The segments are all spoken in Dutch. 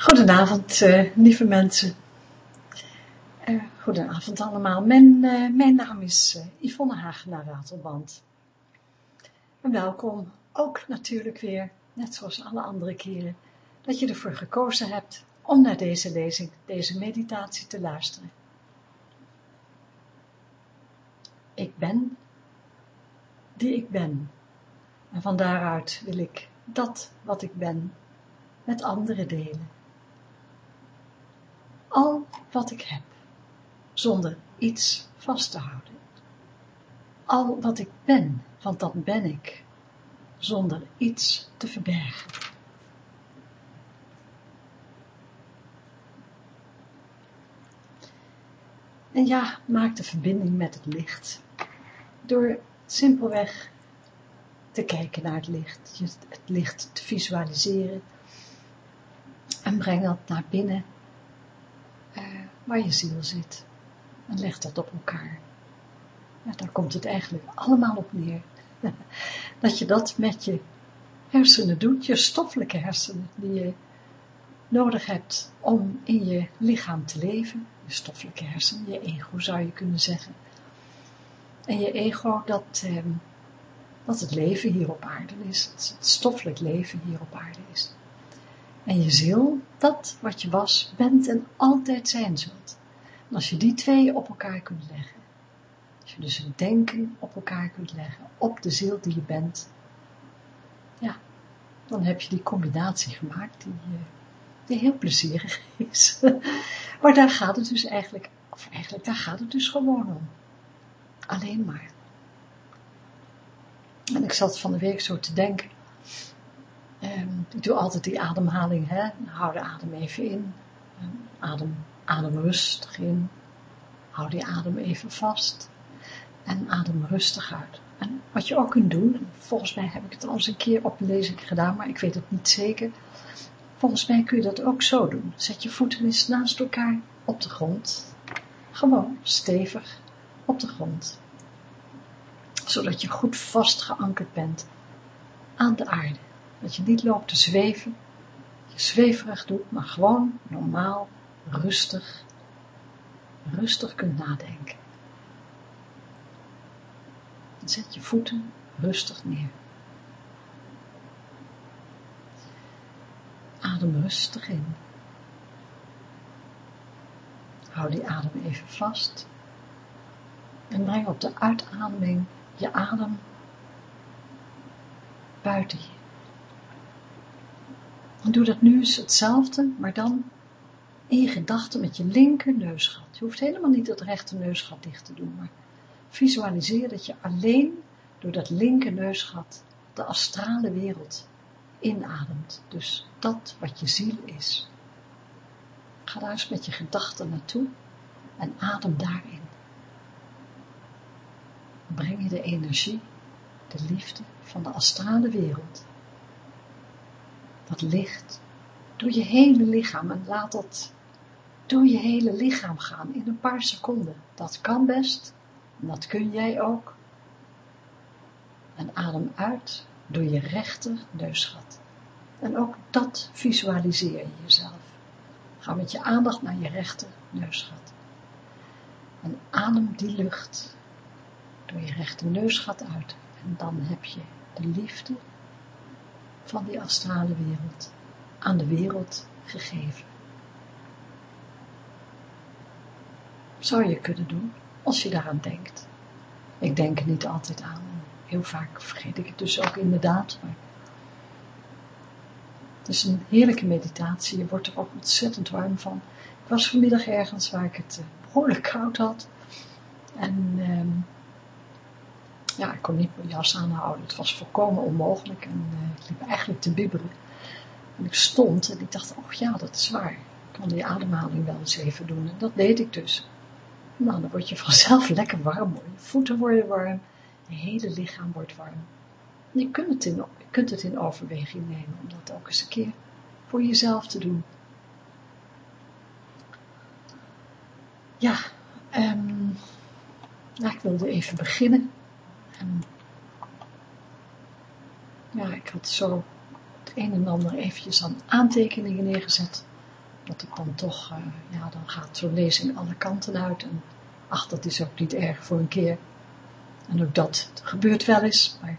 Goedenavond, uh, lieve mensen. Uh, goedenavond allemaal. Mijn, uh, mijn naam is Yvonne Hagenaar Ratelband. En welkom ook natuurlijk weer, net zoals alle andere keren, dat je ervoor gekozen hebt om naar deze lezing, deze meditatie te luisteren. Ik ben die ik ben. En van daaruit wil ik dat wat ik ben met anderen delen. Al wat ik heb, zonder iets vast te houden. Al wat ik ben, want dat ben ik, zonder iets te verbergen. En ja, maak de verbinding met het licht. Door simpelweg te kijken naar het licht, het licht te visualiseren en breng dat naar binnen waar je ziel zit en leg dat op elkaar. Daar komt het eigenlijk allemaal op neer. dat je dat met je hersenen doet, je stoffelijke hersenen die je nodig hebt om in je lichaam te leven, je stoffelijke hersenen, je ego zou je kunnen zeggen. En je ego, dat, eh, dat het leven hier op aarde is, het stoffelijk leven hier op aarde is. En je ziel, dat wat je was, bent en altijd zijn zult. En als je die twee op elkaar kunt leggen, als je dus het denken op elkaar kunt leggen, op de ziel die je bent, ja, dan heb je die combinatie gemaakt die, eh, die heel plezierig is. maar daar gaat het dus eigenlijk, of eigenlijk daar gaat het dus gewoon om. Alleen maar. En ik zat van de week zo te denken, um, ik doe altijd die ademhaling, hè? hou de adem even in, adem, adem rustig in, hou die adem even vast en adem rustig uit. En wat je ook kunt doen, volgens mij heb ik het al eens een keer op een lezing gedaan, maar ik weet het niet zeker, volgens mij kun je dat ook zo doen. Zet je voeten eens naast elkaar op de grond, gewoon stevig op de grond, zodat je goed vast geankerd bent aan de aarde. Dat je niet loopt te zweven, je zweverig doet, maar gewoon normaal, rustig, rustig kunt nadenken. zet je voeten rustig neer. Adem rustig in. Hou die adem even vast. En breng op de uitademing je adem buiten je. En doe dat nu eens hetzelfde, maar dan in je gedachten met je linker neusgat. Je hoeft helemaal niet het rechter neusgat dicht te doen, maar visualiseer dat je alleen door dat linker neusgat de astrale wereld inademt. Dus dat wat je ziel is. Ga daar eens met je gedachten naartoe en adem daarin. Breng je de energie, de liefde van de astrale wereld dat licht door je hele lichaam en laat dat door je hele lichaam gaan in een paar seconden. Dat kan best, en dat kun jij ook. En adem uit door je rechter neusgat. En ook dat visualiseer je jezelf. Ga met je aandacht naar je rechter neusgat. En adem die lucht door je rechter neusgat uit. En dan heb je de liefde van die astrale wereld aan de wereld gegeven. Zou je kunnen doen, als je daaraan denkt. Ik denk er niet altijd aan. Heel vaak vergeet ik het dus ook inderdaad. Het is een heerlijke meditatie. Je wordt er ook ontzettend warm van. Ik was vanmiddag ergens waar ik het eh, behoorlijk koud had. En ehm, ja, ik kon niet mijn jas aanhouden. Het was volkomen onmogelijk en ik liep eigenlijk te bibberen. En ik stond en ik dacht, oh ja, dat is waar. Ik kan die ademhaling wel eens even doen. En dat deed ik dus. Nou, dan word je vanzelf lekker warm. Je voeten worden warm, je hele lichaam wordt warm. je kunt het in, je kunt het in overweging nemen om dat ook eens een keer voor jezelf te doen. Ja, um, nou, ik wilde even beginnen en ja, ik had zo het een en ander eventjes aan aantekeningen neergezet dat ik dan toch, uh, ja, dan gaat zo'n lezing alle kanten uit. En ach, dat is ook niet erg voor een keer. En ook dat gebeurt wel eens, maar...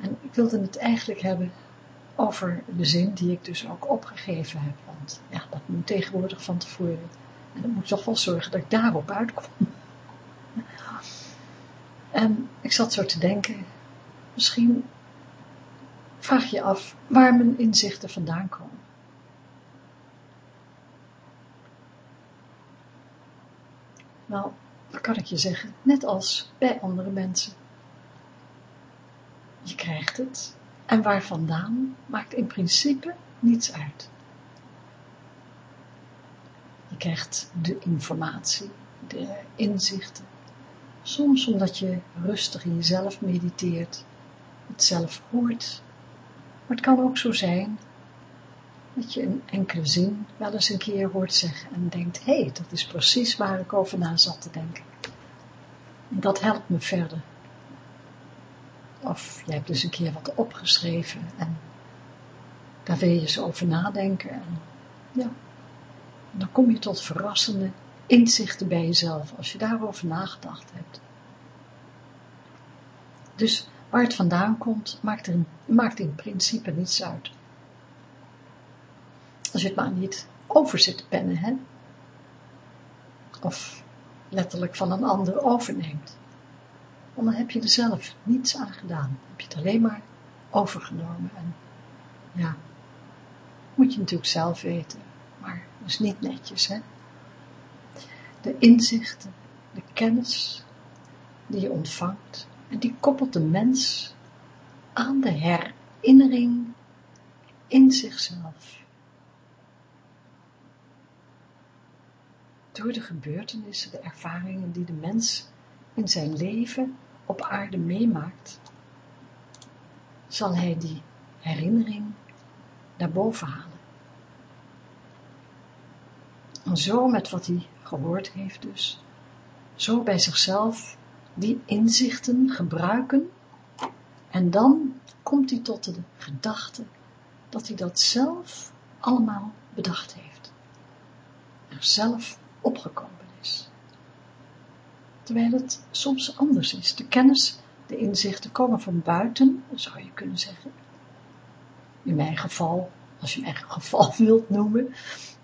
En ik wilde het eigenlijk hebben over de zin die ik dus ook opgegeven heb. Want ja, dat moet tegenwoordig van tevoren. En dan moet toch wel zorgen dat ik daarop uitkom. En ik zat zo te denken, misschien vraag je af waar mijn inzichten vandaan komen. Nou, wat kan ik je zeggen? Net als bij andere mensen. Je krijgt het en waar vandaan maakt in principe niets uit. Je krijgt de informatie, de inzichten. Soms omdat je rustig in jezelf mediteert, het zelf hoort. Maar het kan ook zo zijn dat je een enkele zin wel eens een keer hoort zeggen en denkt, hé, hey, dat is precies waar ik over na zat te denken. dat helpt me verder. Of je hebt dus een keer wat opgeschreven en daar wil je eens over nadenken. En ja, dan kom je tot verrassende inzichten bij jezelf, als je daarover nagedacht hebt. Dus waar het vandaan komt, maakt, er, maakt in principe niets uit. Als je het maar niet over zit te pennen, hè? Of letterlijk van een ander overneemt. Want dan heb je er zelf niets aan gedaan. heb je het alleen maar overgenomen. En ja, moet je natuurlijk zelf weten. Maar dat is niet netjes, hè. De inzichten, de kennis die je ontvangt. En die koppelt de mens aan de herinnering in zichzelf. Door de gebeurtenissen, de ervaringen die de mens in zijn leven op aarde meemaakt, zal hij die herinnering naar boven halen. En zo met wat hij gehoord heeft dus, zo bij zichzelf die inzichten gebruiken en dan komt hij tot de gedachte dat hij dat zelf allemaal bedacht heeft. Er zelf opgekomen is terwijl het soms anders is. De kennis, de inzichten komen van buiten, zou je kunnen zeggen. In mijn geval, als je mijn geval wilt noemen,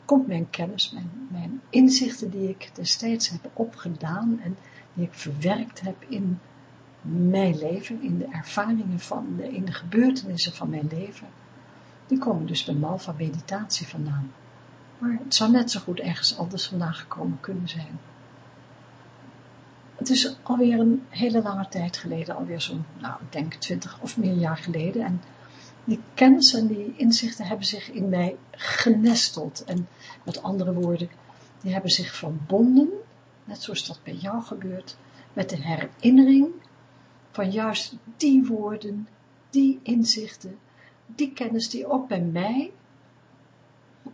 komt mijn kennis, mijn, inzichten die ik destijds heb opgedaan en die ik verwerkt heb in mijn leven, in de ervaringen van, de, in de gebeurtenissen van mijn leven, die komen dus bij Malva meditatie vandaan. Maar het zou net zo goed ergens anders vandaan gekomen kunnen zijn. Het is alweer een hele lange tijd geleden, alweer zo'n, nou, ik denk twintig of meer jaar geleden. En die kennis en die inzichten hebben zich in mij genesteld. En met andere woorden, die hebben zich verbonden, net zoals dat bij jou gebeurt, met de herinnering van juist die woorden, die inzichten, die kennis die ook bij mij,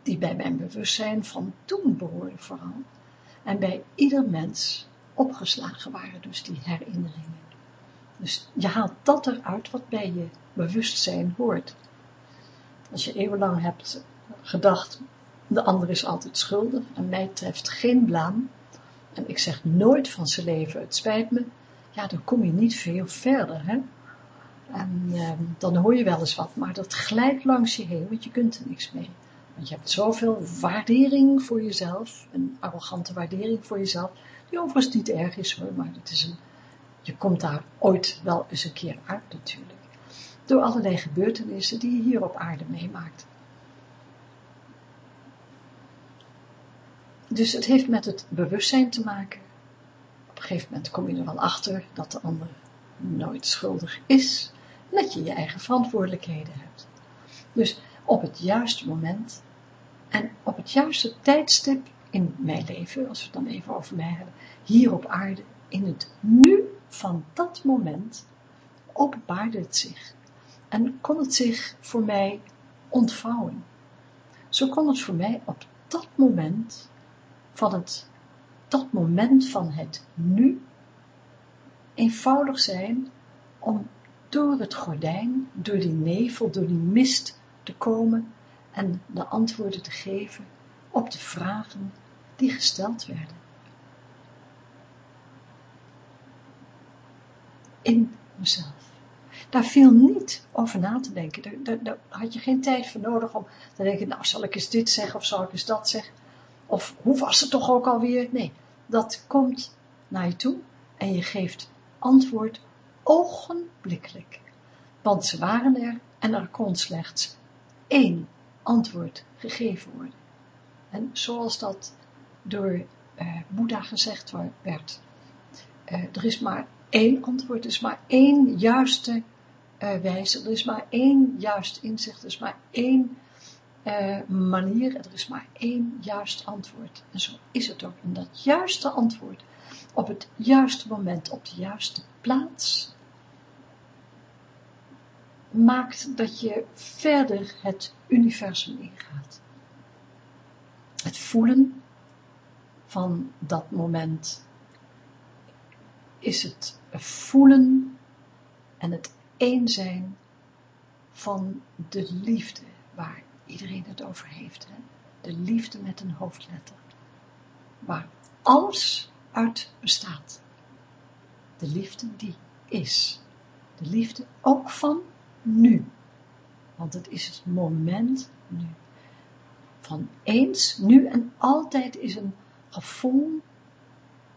die bij mijn bewustzijn van toen behoorde vooral, en bij ieder mens opgeslagen waren, dus die herinneringen. Dus je haalt dat eruit wat bij je bewustzijn hoort. Als je eeuwenlang hebt gedacht, de ander is altijd schuldig en mij treft geen blaam, en ik zeg nooit van zijn leven, het spijt me, ja, dan kom je niet veel verder, hè. En ehm, dan hoor je wel eens wat, maar dat glijdt langs je heen, want je kunt er niks mee. Want je hebt zoveel waardering voor jezelf, een arrogante waardering voor jezelf, die overigens niet erg is hoor, maar het is een, je komt daar ooit wel eens een keer uit natuurlijk. Door allerlei gebeurtenissen die je hier op aarde meemaakt. Dus het heeft met het bewustzijn te maken. Op een gegeven moment kom je er wel achter dat de ander nooit schuldig is. En dat je je eigen verantwoordelijkheden hebt. Dus op het juiste moment en op het juiste tijdstip in mijn leven, als we het dan even over mij hebben, hier op aarde, in het nu van dat moment, openbaarde het zich. En kon het zich voor mij ontvouwen. Zo kon het voor mij op dat moment, van het, dat moment van het nu, eenvoudig zijn om door het gordijn, door die nevel, door die mist te komen en de antwoorden te geven op de vragen die gesteld werden. In mezelf. Daar viel niet over na te denken. Daar, had je geen tijd voor nodig om te denken, nou zal ik eens dit zeggen of zal ik eens dat zeggen. Of hoe was het toch ook alweer? Nee, dat komt naar je toe en je geeft antwoord ogenblikkelijk. Want ze waren er en er kon slechts één antwoord gegeven worden. En zoals dat door uh, Boeddha gezegd werd, uh, er is maar één antwoord, is maar één juiste uh, wijze, er is maar één juist inzicht, er is maar één manier, er is maar één juist antwoord. En zo is het ook. En dat juiste antwoord, op het juiste moment, op de juiste plaats, maakt dat je verder het universum ingaat. Het voelen van dat moment is het voelen en het een zijn van de liefde waar iedereen het over heeft. Hè? De liefde met een hoofdletter. Waar alles uit bestaat. De liefde die is. De liefde ook van nu. Want het is het moment nu. Van eens, nu en altijd is een gevoel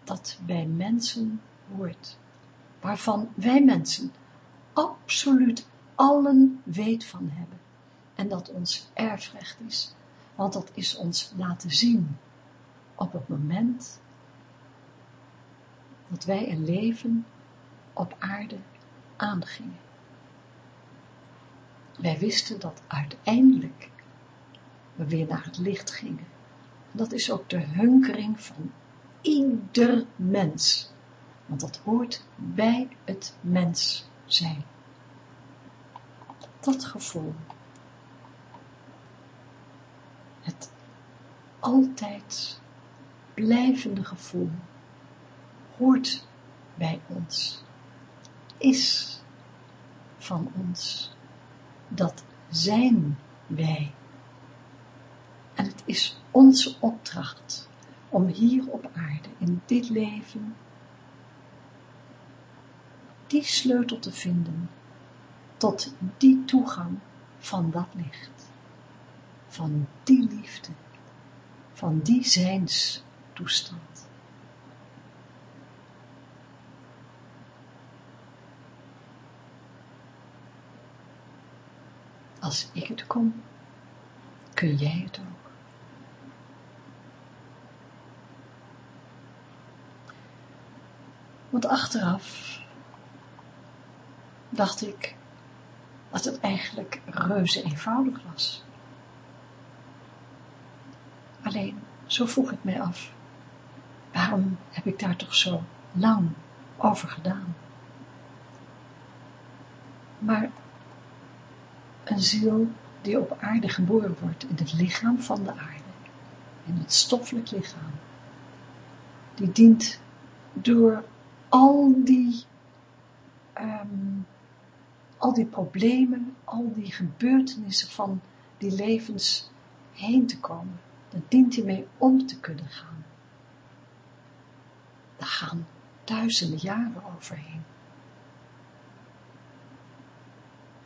dat bij mensen hoort. Waarvan wij mensen absoluut allen weet van hebben. En dat ons erfrecht is. Want dat is ons laten zien op het moment dat wij een leven op aarde aangingen. Wij wisten dat uiteindelijk we weer naar het licht gingen. Dat is ook de hunkering van ieder mens. Want dat hoort bij het mens zijn. Dat gevoel. Het altijd blijvende gevoel hoort bij ons. Is van ons dat zijn wij. En het is onze opdracht om hier op aarde, in dit leven, die sleutel te vinden tot die toegang van dat licht, van die liefde, van die zijnstoestand. Als ik het kon, kun jij het ook. Want achteraf dacht ik dat het eigenlijk reuze eenvoudig was. Alleen, zo vroeg ik mij af, waarom heb ik daar toch zo lang over gedaan? Maar een ziel die op aarde geboren wordt in het lichaam van de aarde, in het stoffelijk lichaam, die dient door al die, um, al die problemen, al die gebeurtenissen van die levens heen te komen. Daar dient hij mee om te kunnen gaan. Daar gaan duizenden jaren overheen.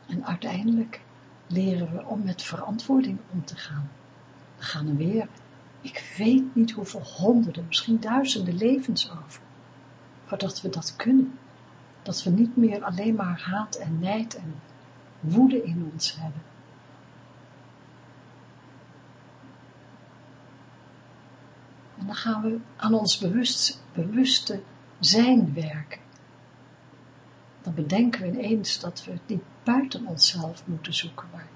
En uiteindelijk leren we om met verantwoording om te gaan. We gaan er weer, ik weet niet hoeveel honderden, misschien duizenden levens over, voordat we dat kunnen. Dat we niet meer alleen maar haat en nijd en woede in ons hebben. En dan gaan we aan ons bewust, bewuste zijn werken. Dan bedenken we ineens dat we het niet buiten onszelf moeten zoeken, maar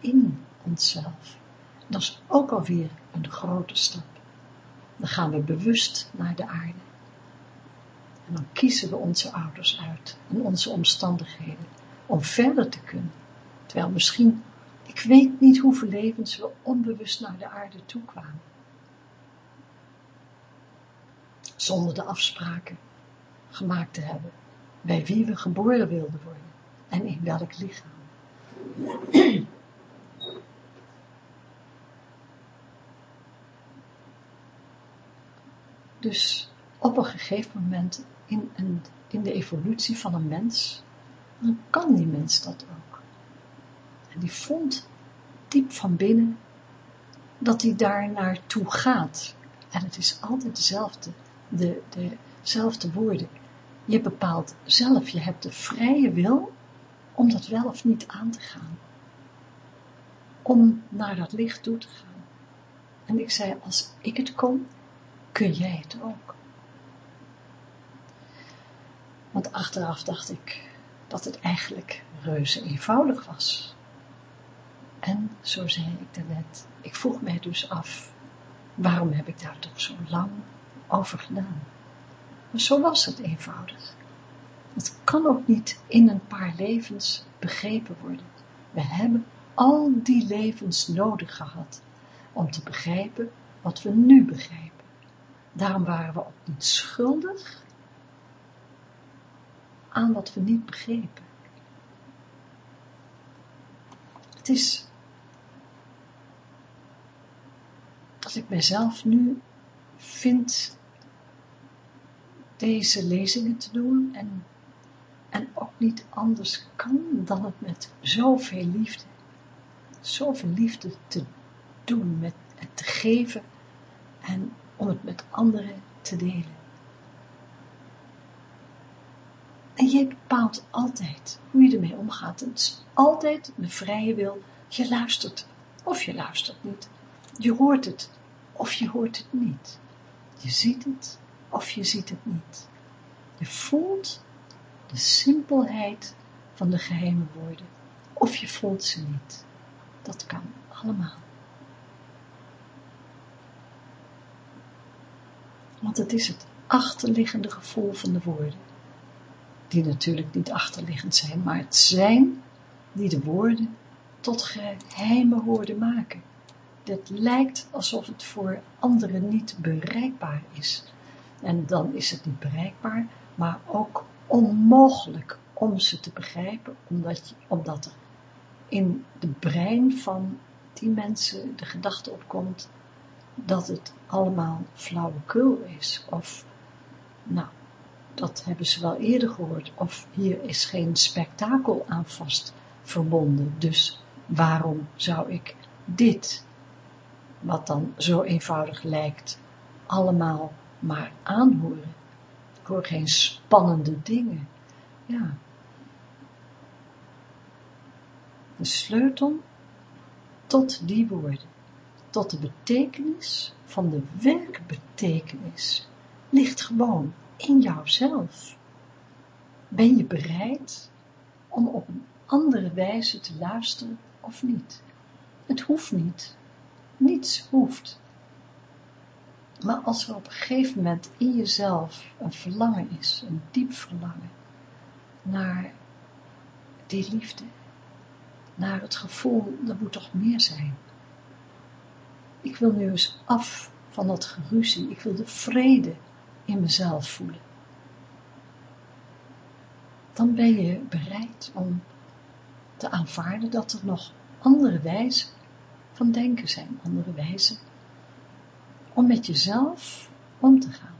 in onszelf. Dat is ook alweer een grote stap. Dan gaan we bewust naar de aarde. En dan kiezen we onze ouders uit en onze omstandigheden om verder te kunnen. Terwijl misschien, ik weet niet hoeveel levens we onbewust naar de aarde toe kwamen. Zonder de afspraken gemaakt te hebben bij wie we geboren wilden worden en in welk lichaam. Dus op een gegeven moment in, in de evolutie van een mens, dan kan die mens dat ook. En die vond diep van binnen dat hij daar naartoe gaat. En het is altijd dezelfde, de, dezelfde woorden. Je bepaalt zelf, je hebt de vrije wil om dat wel of niet aan te gaan. Om naar dat licht toe te gaan. En ik zei, als ik het kon, kun jij het ook. Want achteraf dacht ik dat het eigenlijk reuze eenvoudig was. En zo zei ik daarnet, ik vroeg mij dus af, waarom heb ik daar toch zo lang over gedaan? Maar zo was het eenvoudig. Het kan ook niet in een paar levens begrepen worden. We hebben al die levens nodig gehad om te begrijpen wat we nu begrijpen. Daarom waren we ook niet schuldig aan wat we niet begrepen. Het is dat ik mezelf nu vind deze lezingen te doen en, en ook niet anders kan dan het met zoveel liefde, zoveel liefde te doen, met het te geven en om het met anderen te delen. En jij bepaalt altijd hoe je ermee omgaat. Het is altijd de vrije wil. Je luistert of je luistert niet. Je hoort het of je hoort het niet. Je ziet het of je ziet het niet. Je voelt de simpelheid van de geheime woorden of je voelt ze niet. Dat kan allemaal. Want het is het achterliggende gevoel van de woorden, die natuurlijk niet achterliggend zijn, maar het zijn die de woorden tot geheime woorden maken. Het lijkt alsof het voor anderen niet bereikbaar is. En dan is het niet bereikbaar, maar ook onmogelijk om ze te begrijpen, omdat, je, omdat er in de brein van die mensen de gedachte opkomt dat het allemaal flauwekul is, of, nou, dat hebben ze wel eerder gehoord, of hier is geen spektakel aan vast verbonden, dus waarom zou ik dit, wat dan zo eenvoudig lijkt, allemaal maar aanhoren? Ik hoor geen spannende dingen, ja. De sleutel tot die woorden tot de betekenis van de werkbetekenis ligt gewoon in jouzelf. Ben je bereid om op een andere wijze te luisteren of niet? Het hoeft niet. Niets hoeft. Maar als er op een gegeven moment in jezelf een verlangen is, een diep verlangen, naar die liefde, naar het gevoel, er moet toch meer zijn ik wil nu eens af van dat geruzie. Ik wil de vrede in mezelf voelen. Dan ben je bereid om te aanvaarden dat er nog andere wijzen van denken zijn, andere wijzen om met jezelf om te gaan.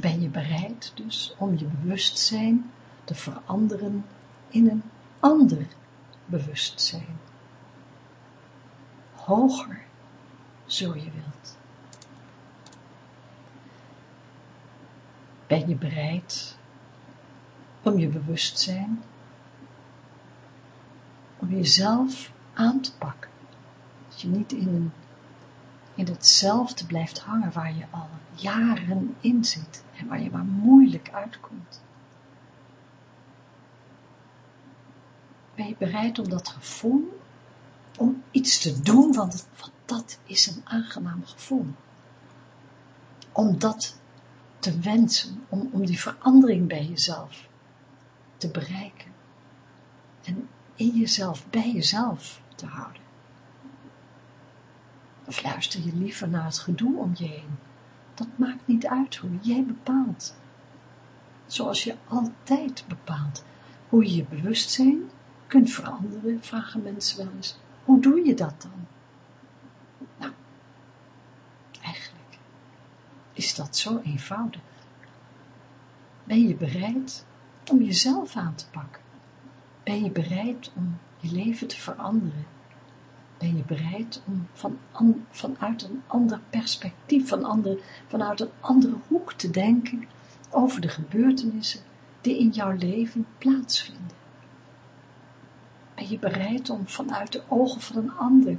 Ben je bereid dus om je bewustzijn te veranderen in een ander bewustzijn hoger, zo je wilt. Ben je bereid om je bewustzijn, om jezelf aan te pakken, dat je niet in, in hetzelfde blijft hangen waar je al jaren in zit en waar je maar moeilijk uitkomt. Ben je bereid om dat gevoel om iets te doen, want, dat is een aangenaam gevoel. Om dat te wensen, om, om die verandering bij jezelf te bereiken. En in jezelf, bij jezelf te houden. Of luister je liever naar het gedoe om je heen. Dat maakt niet uit hoe jij bepaalt. Zoals je altijd bepaalt. Hoe je je bewustzijn kunt veranderen, vragen mensen wel eens. Hoe doe je dat dan? Nou, eigenlijk is dat zo eenvoudig. Ben je bereid om jezelf aan te pakken? Ben je bereid om je leven te veranderen? Ben je bereid om van, vanuit een ander perspectief, van ander, vanuit een andere hoek te denken over de gebeurtenissen die in jouw leven plaatsvinden? Ben je bereid om vanuit de ogen van een ander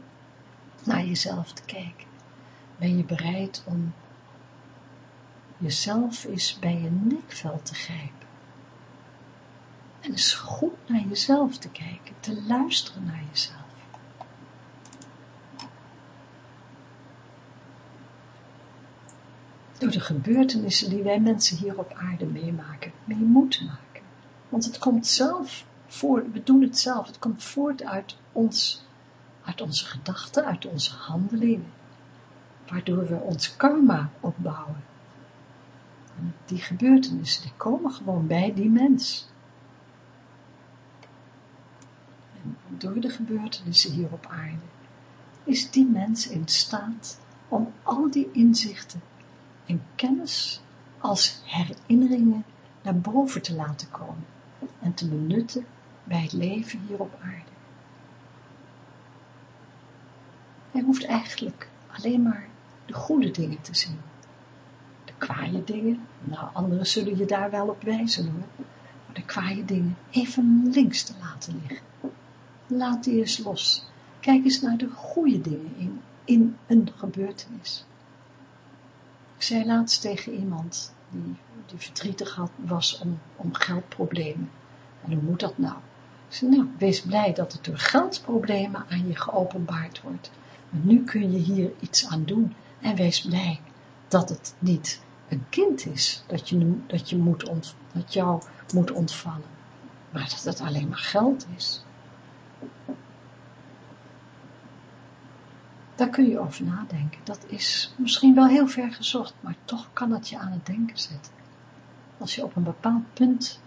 naar jezelf te kijken? Ben je bereid om jezelf eens bij je nekvel te grijpen? En eens goed naar jezelf te kijken, te luisteren naar jezelf. Door de gebeurtenissen die wij mensen hier op aarde meemaken, mee moeten maken. Want het komt zelf voor, we doen het zelf, het komt voort uit ons, uit onze gedachten, uit onze handelingen, waardoor we ons karma opbouwen. Die gebeurtenissen, die komen gewoon bij die mens. En door de gebeurtenissen hier op aarde, is die mens in staat om al die inzichten en kennis als herinneringen naar boven te laten komen en te benutten bij het leven hier op aarde. Hij hoeft eigenlijk alleen maar de goede dingen te zien. Kwaaie dingen, nou anderen zullen je daar wel op wijzen hoor, maar de kwaaie dingen even links te laten liggen. Laat die eens los. Kijk eens naar de goede dingen in, in een gebeurtenis. Ik zei laatst tegen iemand die, die verdrietig was om, om geldproblemen. En hoe moet dat nou? Ik zei, nou, wees blij dat het door geldproblemen aan je geopenbaard wordt. Nu kun je hier iets aan doen. En wees blij dat het niet een kind is dat, je, dat, je moet ont, dat jou moet ontvallen. Maar dat het alleen maar geld is. Daar kun je over nadenken. Dat is misschien wel heel ver gezocht, maar toch kan het je aan het denken zetten. Als je op een bepaald punt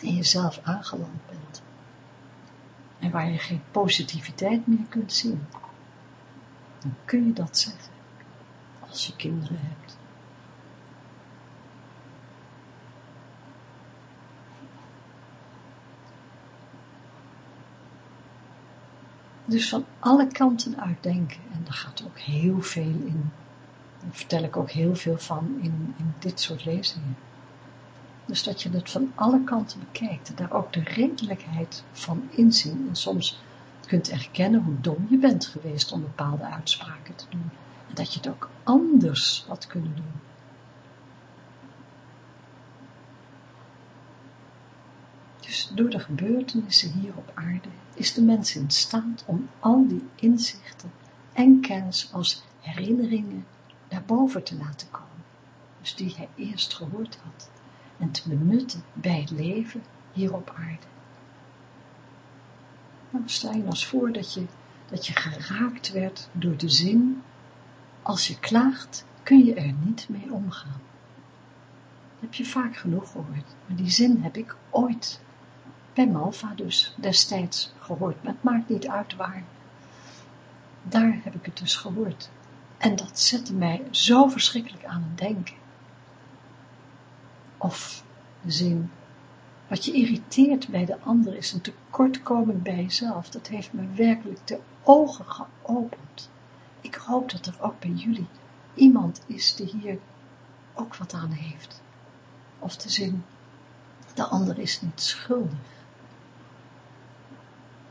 in jezelf aangeland bent. En waar je geen positiviteit meer kunt zien. Dan kun je dat zeggen. Als je kinderen hebt. Dus van alle kanten uitdenken. En daar gaat ook heel veel in. Daar vertel ik ook heel veel van in, in dit soort lezingen. Dus dat je het van alle kanten bekijkt. En daar ook de redelijkheid van inzien. En soms kunt erkennen hoe dom je bent geweest om bepaalde uitspraken te doen. En dat je het ook anders had kunnen doen. Dus door de gebeurtenissen hier op aarde is de mens in staat om al die inzichten en kennis als herinneringen naar boven te laten komen. Dus die hij eerst gehoord had en te benutten bij het leven hier op aarde. Nou, stel je eens voor dat je, dat je geraakt werd door de zin, als je klaagt, kun je er niet mee omgaan. Dat heb je vaak genoeg gehoord, maar die zin heb ik ooit bij Malva dus destijds gehoord, maar het maakt niet uit waar. Daar heb ik het dus gehoord. En dat zette mij zo verschrikkelijk aan het denken. Of de zin, wat je irriteert bij de ander is een tekortkoming bij jezelf. Dat heeft me werkelijk de ogen geopend. Ik hoop dat er ook bij jullie iemand is die hier ook wat aan heeft. Of de zin, de ander is niet schuldig.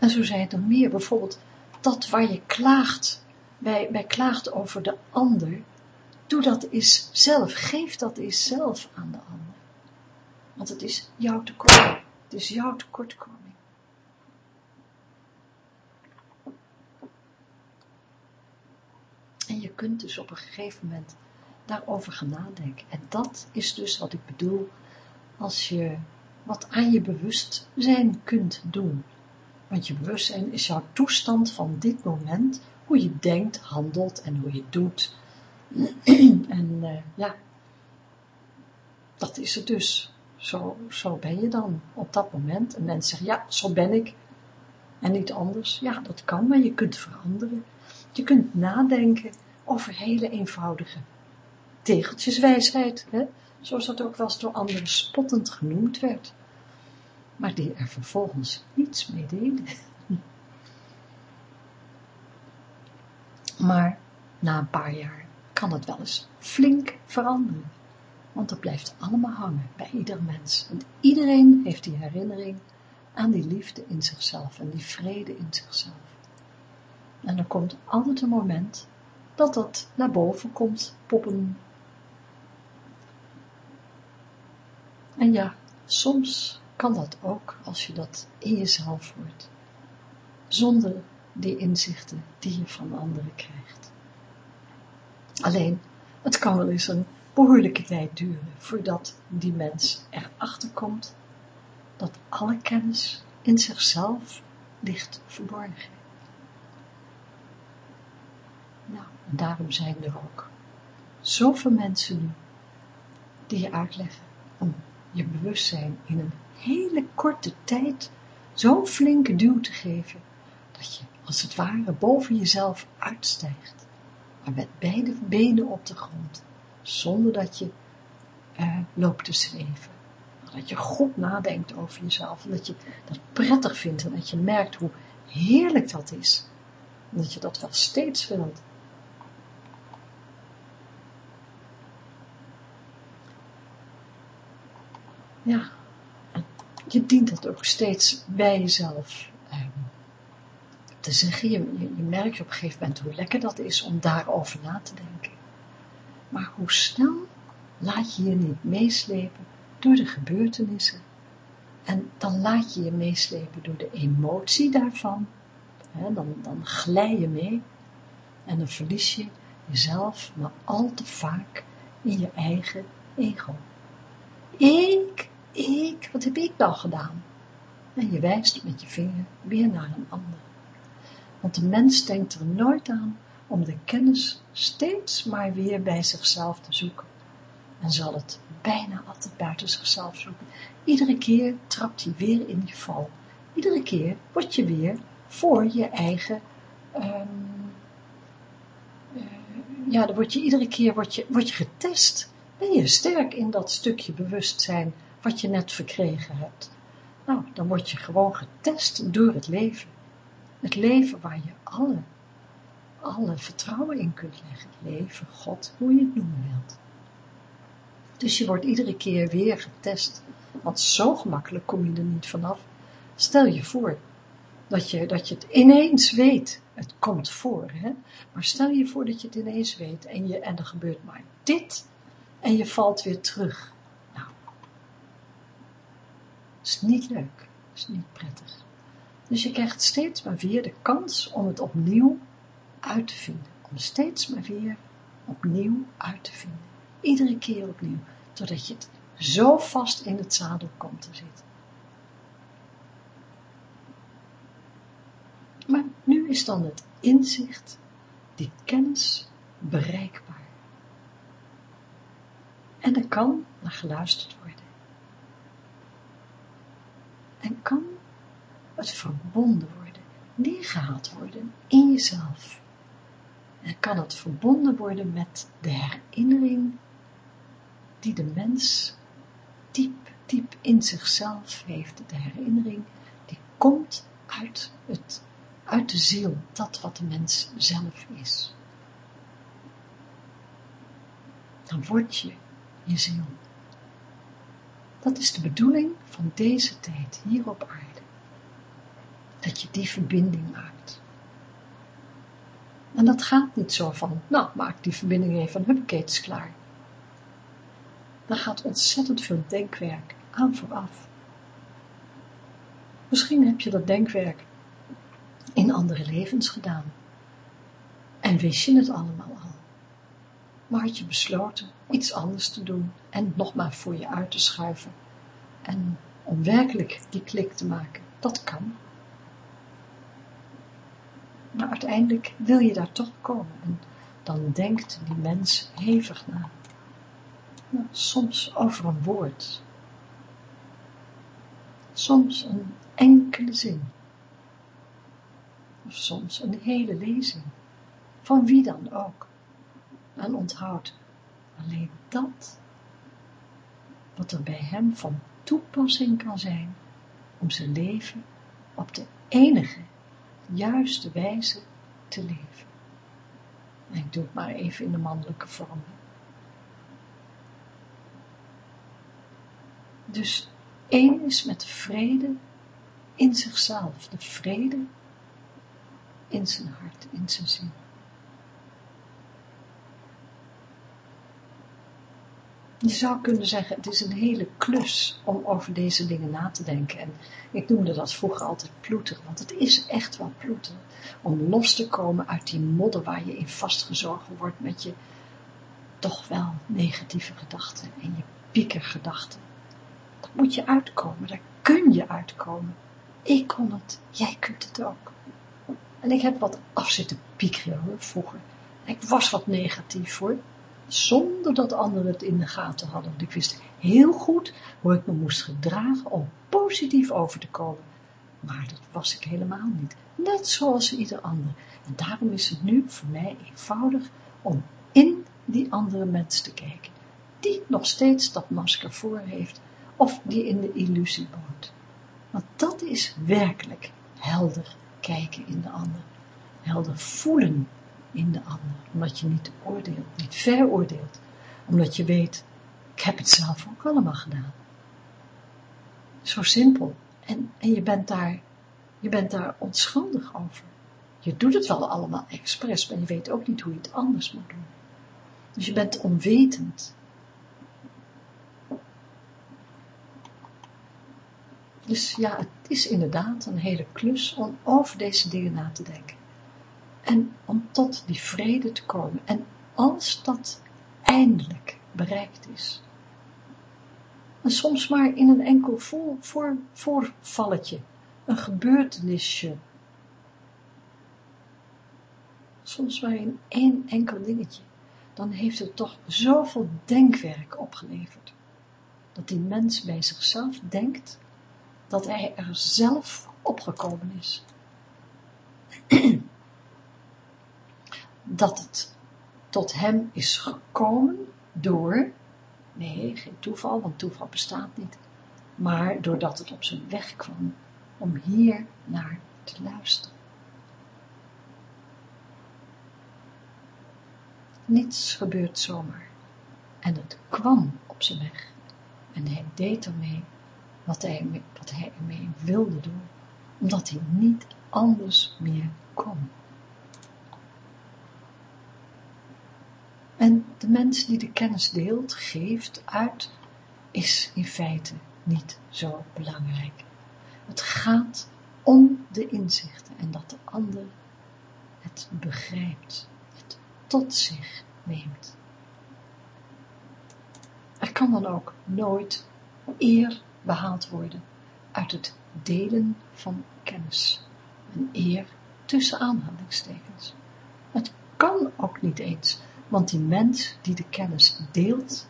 En zo zijn er meer, bijvoorbeeld dat waar je klaagt, bij, bij klaagt over de ander, doe dat eens zelf, geef dat eens zelf aan de ander. Want het is jouw tekort, het is jouw tekortkoming. En je kunt dus op een gegeven moment daarover gaan nadenken. En dat is dus wat ik bedoel als je wat aan je bewustzijn kunt doen. Want je bewustzijn is jouw toestand van dit moment, hoe je denkt, handelt en hoe je doet. en uh, ja, dat is het dus. Zo, zo ben je dan op dat moment. En mensen zeggen, ja, zo ben ik. En niet anders. Ja, dat kan, maar je kunt veranderen. Je kunt nadenken over hele eenvoudige tegeltjeswijsheid, hè? zoals dat ook wel eens door anderen spottend genoemd werd, maar die er vervolgens niets mee deden. Maar na een paar jaar kan het wel eens flink veranderen, want het blijft allemaal hangen bij ieder mens. En iedereen heeft die herinnering aan die liefde in zichzelf en die vrede in zichzelf. En er komt altijd een moment dat dat naar boven komt poppen. En ja, soms kan dat ook als je dat in jezelf hoort, zonder die inzichten die je van anderen krijgt. Alleen, het kan wel eens een behoorlijke tijd duren voordat die mens erachter komt dat alle kennis in zichzelf ligt verborgen. Nou, en daarom zijn er ook zoveel mensen nu die je uitleggen om je bewustzijn in een hele korte tijd zo'n flinke duw te geven, dat je als het ware boven jezelf uitstijgt, maar met beide benen op de grond, zonder dat je uh, loopt te zweven. Dat je goed nadenkt over jezelf, en dat je dat prettig vindt, en dat je merkt hoe heerlijk dat is, en dat je dat wel steeds wilt. Ja, je dient dat ook steeds bij jezelf ehm, te zeggen. Je, je, je merkt op een gegeven moment hoe lekker dat is om daarover na te denken. Maar hoe snel laat je je niet meeslepen door de gebeurtenissen. En dan laat je je meeslepen door de emotie daarvan. dan, dan glij je mee. En dan verlies je jezelf maar al te vaak in je eigen ego. Ik, ik, wat heb ik dan gedaan? En je wijst met je vinger weer naar een ander. Want de mens denkt er nooit aan om de kennis steeds maar weer bij zichzelf te zoeken. En zal het bijna altijd buiten zichzelf zoeken. Iedere keer trapt hij weer in die val. Iedere keer word je weer voor je eigen, um, uh, ja, dan word je iedere keer word je, word je getest. Ben je sterk in dat stukje bewustzijn wat je net verkregen hebt? Nou, dan word je gewoon getest door het leven. Het leven waar je alle, alle vertrouwen in kunt leggen. leven, God, hoe je het noemen wilt. Dus je wordt iedere keer weer getest. Want zo gemakkelijk kom je er niet vanaf. Stel je voor dat je, dat je het ineens weet. Het komt voor, hè. Maar stel je voor dat je het ineens weet en, je, en er gebeurt maar dit. En je valt weer terug. Is niet leuk. is niet prettig. Dus je krijgt steeds maar weer de kans om het opnieuw uit te vinden. Om steeds maar weer opnieuw uit te vinden. Iedere keer opnieuw totdat je het zo vast in het zadel komt te zitten. Maar nu is dan het inzicht, die kennis bereikbaar. En er kan naar geluisterd worden. En kan het verbonden worden, neergehaald worden in jezelf. En kan het verbonden worden met de herinnering die de mens diep, diep in zichzelf heeft. De herinnering, die komt uit, het, uit de ziel, dat wat de mens zelf is. Dan word je je ziel. Dat is de bedoeling van deze tijd hier op aarde. Dat je die verbinding maakt. En dat gaat niet zo van, nou, maak die verbinding even, huppakee, klaar daar gaat ontzettend veel denkwerk aan vooraf. Misschien heb je dat denkwerk in andere levens gedaan. En wist je het allemaal al. Maar had je besloten iets anders te doen en nog maar voor je uit te schuiven. En om werkelijk die klik te maken, dat kan. Maar uiteindelijk wil je daar toch komen en dan denkt die mens hevig na soms over een woord, soms een enkele zin, of soms een hele lezing, van wie dan ook. En onthoud, alleen dat wat er bij hem van toepassing kan zijn om zijn leven op de enige, juiste wijze te leven. En ik doe het maar even in de mannelijke vorm. Dus één is met de vrede in zichzelf, de vrede in zijn hart, in zijn ziel. Je zou kunnen zeggen, het is een hele klus om over deze dingen na te denken. En ik noemde dat vroeger altijd ploeter, want het is echt wel ploeter. Om los te komen uit die modder waar je in vastgezogen wordt met je toch wel negatieve gedachten en je piekergedachten. Daar moet je uitkomen, daar kun je uitkomen. Ik kon het, jij kunt het ook. En ik heb wat afzitten piekeren hoor, vroeger. Ik was wat negatief hoor zonder dat anderen het in de gaten hadden. Want ik wist heel goed hoe ik me moest gedragen om positief over te komen. Maar dat was ik helemaal niet. Net zoals ieder ander. En daarom is het nu voor mij eenvoudig om in die andere mens te kijken. Die nog steeds dat masker voor heeft. Of die in de illusie woont. Want dat is werkelijk helder kijken in de ander. Helder voelen in de ander. Omdat je niet oordeelt, niet veroordeelt. Omdat je weet, ik heb het zelf ook allemaal gedaan. Zo simpel. En, en je, bent daar, je bent daar onschuldig over. Je doet het wel allemaal expres, maar je weet ook niet hoe je het anders moet doen. Dus je bent onwetend. Dus ja, het is inderdaad een hele klus om over deze dingen na te denken. En om tot die vrede te komen. En als dat eindelijk bereikt is. En soms maar in een enkel voor, voor, voorvalletje. Een gebeurtenisje. Soms maar in één enkel dingetje. Dan heeft het toch zoveel denkwerk opgeleverd. Dat die mens bij zichzelf denkt dat hij er zelf opgekomen is dat het tot hem is gekomen door, nee, geen toeval, want toeval bestaat niet, maar doordat het op zijn weg kwam om hier naar te luisteren. Niets gebeurt zomaar. En het kwam op zijn weg. En hij deed ermee wat hij, wat hij ermee wilde doen, omdat hij niet anders meer kon. En de mens die de kennis deelt, geeft, uit, is in feite niet zo belangrijk. Het gaat om de inzichten en dat de ander het begrijpt, het tot zich neemt. Er kan dan ook nooit eer behaald worden uit het delen van kennis. Een eer tussen aanhalingstekens. Het kan ook niet eens want die mens die de kennis deelt,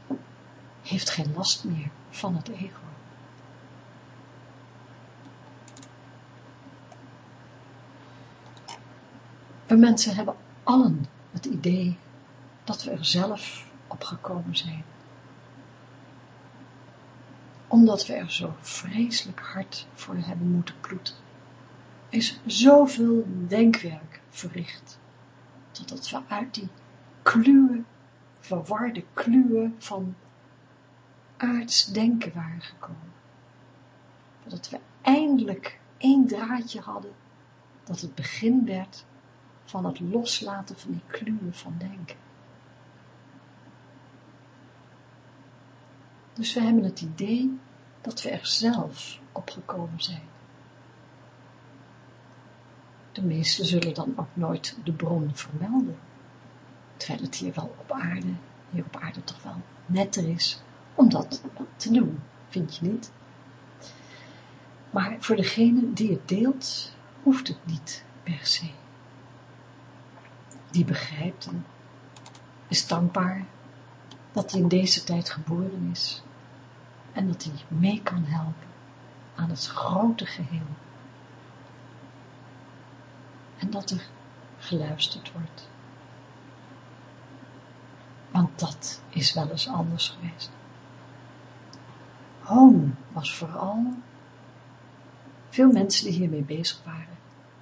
heeft geen last meer van het ego. We mensen hebben allen het idee dat we er zelf op gekomen zijn. Omdat we er zo vreselijk hard voor hebben moeten ploeten. Is zoveel denkwerk verricht, totdat we uit die kluwen, verwarde kluwen van aards denken waren gekomen. Dat we eindelijk één draadje hadden, dat het begin werd van het loslaten van die kluwen van denken. Dus we hebben het idee dat we er zelf op gekomen zijn. De meesten zullen dan ook nooit de bron vermelden het hier wel op aarde, hier op aarde toch wel netter is om dat te doen, vind je niet? Maar voor degene die het deelt, hoeft het niet per se. Die begrijpt en is dankbaar dat hij in deze tijd geboren is en dat hij mee kan helpen aan het grote geheel. En dat er geluisterd wordt. Want dat is wel eens anders geweest. Hoon was vooral veel mensen die hiermee bezig waren,